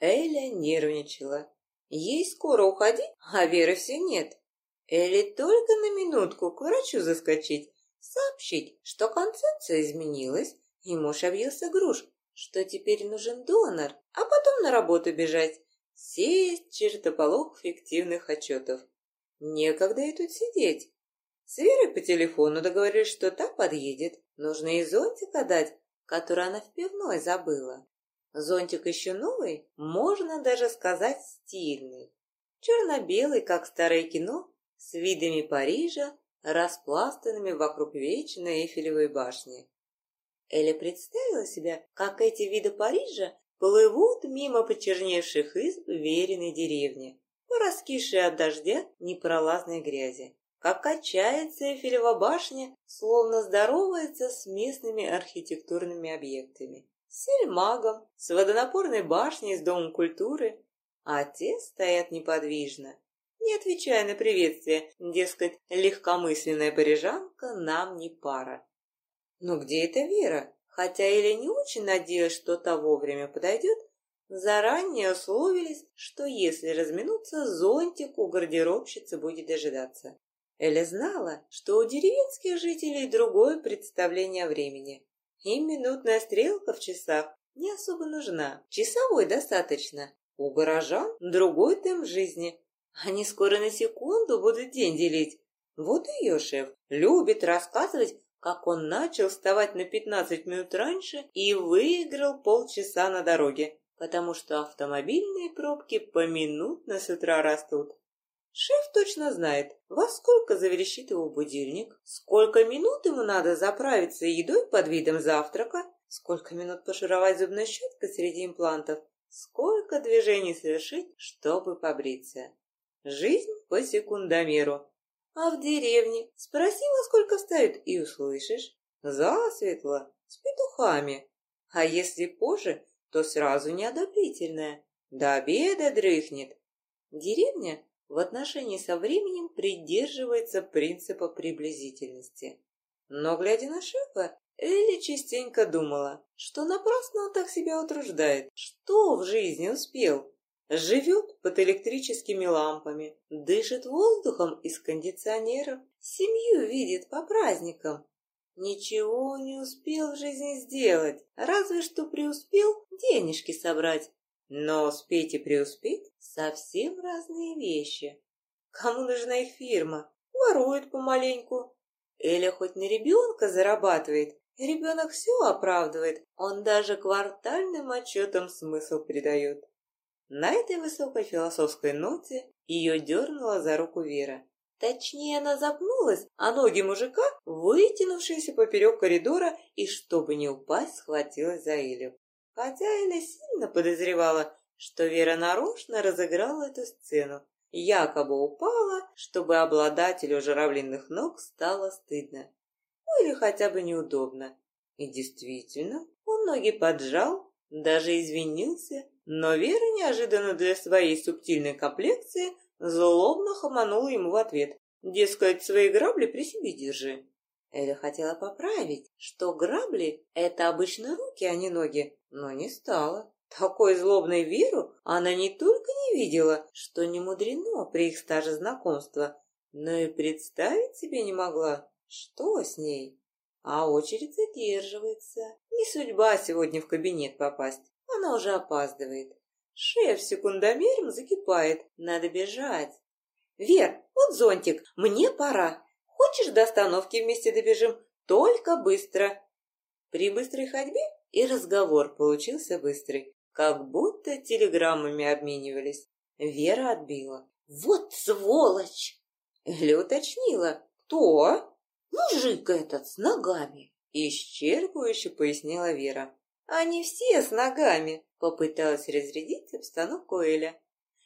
Эля нервничала. Ей скоро уходить, а Веры все нет. Элли только на минутку к врачу заскочить, сообщить, что концепция изменилась, и муж объелся груш, что теперь нужен донор, а потом на работу бежать, сесть чертополох фиктивных отчетов. Некогда и тут сидеть. С Верой по телефону договорились, что та подъедет. Нужно и зонтик отдать, который она в пивной забыла. Зонтик еще новый, можно даже сказать стильный. Черно-белый, как старое кино, с видами Парижа, распластанными вокруг вечной Эйфелевой башни. Эля представила себе, как эти виды Парижа плывут мимо почерневших изб веренной деревни, по раскисшей от дождя непролазной грязи. Как качается Эйфелева башня, словно здоровается с местными архитектурными объектами. Сельмагом, с водонапорной башней, с Домом культуры, а те стоят неподвижно, не отвечая на приветствие, дескать, легкомысленная парижанка нам не пара. Но где эта Вера? Хотя Эля не очень надеялась, что та вовремя подойдет, заранее условились, что если разминуться, зонтик у гардеробщицы будет дожидаться. Эля знала, что у деревенских жителей другое представление о времени. Им минутная стрелка в часах не особо нужна, часовой достаточно. У горожан другой темп жизни. Они скоро на секунду будут день делить. Вот ее шеф любит рассказывать, как он начал вставать на 15 минут раньше и выиграл полчаса на дороге, потому что автомобильные пробки поминутно с утра растут. Шеф точно знает, во сколько заверещит его будильник, сколько минут ему надо заправиться едой под видом завтрака, сколько минут пошуровать зубной щеткой среди имплантов, сколько движений совершить, чтобы побриться. Жизнь по секундомеру. А в деревне спроси, во сколько встают, и услышишь. Засветло, с петухами. А если позже, то сразу неодобрительное. До обеда дрыхнет. Деревня в отношении со временем придерживается принципа приблизительности. Но, глядя на шефа, Элли частенько думала, что напрасно он так себя утруждает. Что в жизни успел? Живет под электрическими лампами, дышит воздухом из кондиционеров, семью видит по праздникам. Ничего не успел в жизни сделать, разве что преуспел денежки собрать. Но успеть и преуспеть – совсем разные вещи. Кому нужна их фирма? Ворует помаленьку. Эля хоть на ребенка зарабатывает, ребенок все оправдывает, он даже квартальным отчетам смысл придает. На этой высокой философской ноте ее дернула за руку Вера. Точнее, она запнулась, а ноги мужика, вытянувшиеся поперек коридора, и, чтобы не упасть, схватилась за Элю. Хотя Эля сильно подозревала, что Вера нарочно разыграла эту сцену. Якобы упала, чтобы обладателю журавлиных ног стало стыдно. Ну или хотя бы неудобно. И действительно, он ноги поджал, даже извинился, но Вера неожиданно для своей субтильной комплекции злобно хаманула ему в ответ. Дескать, свои грабли при себе держи. Эля хотела поправить, что грабли — это обычно руки, а не ноги, но не стала. Такой злобной Веру она не только не видела, что не мудрено при их стаже знакомства, но и представить себе не могла, что с ней. А очередь задерживается. Не судьба сегодня в кабинет попасть, она уже опаздывает. Шеф секундомером закипает, надо бежать. «Вер, вот зонтик, мне пора. Хочешь, до остановки вместе добежим? Только быстро!» При быстрой ходьбе и разговор получился быстрый, как будто телеграммами обменивались. Вера отбила. «Вот сволочь!» Эля уточнила. «Кто?» «Мужик этот с ногами!» Исчерпывающе пояснила Вера. «Они все с ногами!» Попыталась разрядить обстановку Эля.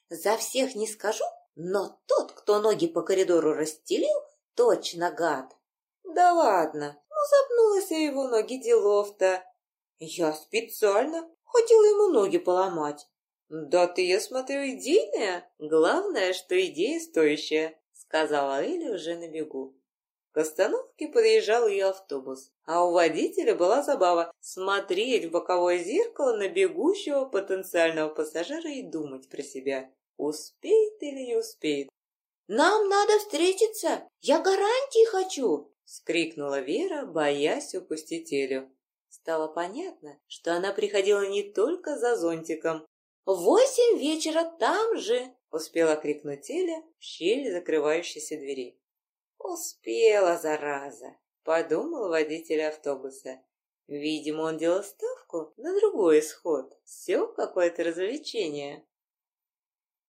«За всех не скажу, но тот, кто ноги по коридору расстелил, точно гад!» «Да ладно, ну запнулась я его ноги делов-то!» «Я специально хотела ему ноги поломать!» «Да ты, я смотрю, идейная. Главное, что идея стоящая», — сказала Эля уже на бегу. К остановке подъезжал ее автобус, а у водителя была забава смотреть в боковое зеркало на бегущего потенциального пассажира и думать про себя, успеет или не успеет. «Нам надо встретиться! Я гарантии хочу!» — скрикнула Вера, боясь упустить Элю. Стало понятно, что она приходила не только за зонтиком. «В восемь вечера там же!» — успела крикнуть Эля в щель закрывающейся двери. «Успела, зараза!» — подумал водитель автобуса. Видимо, он делал ставку на другой исход. Все какое-то развлечение.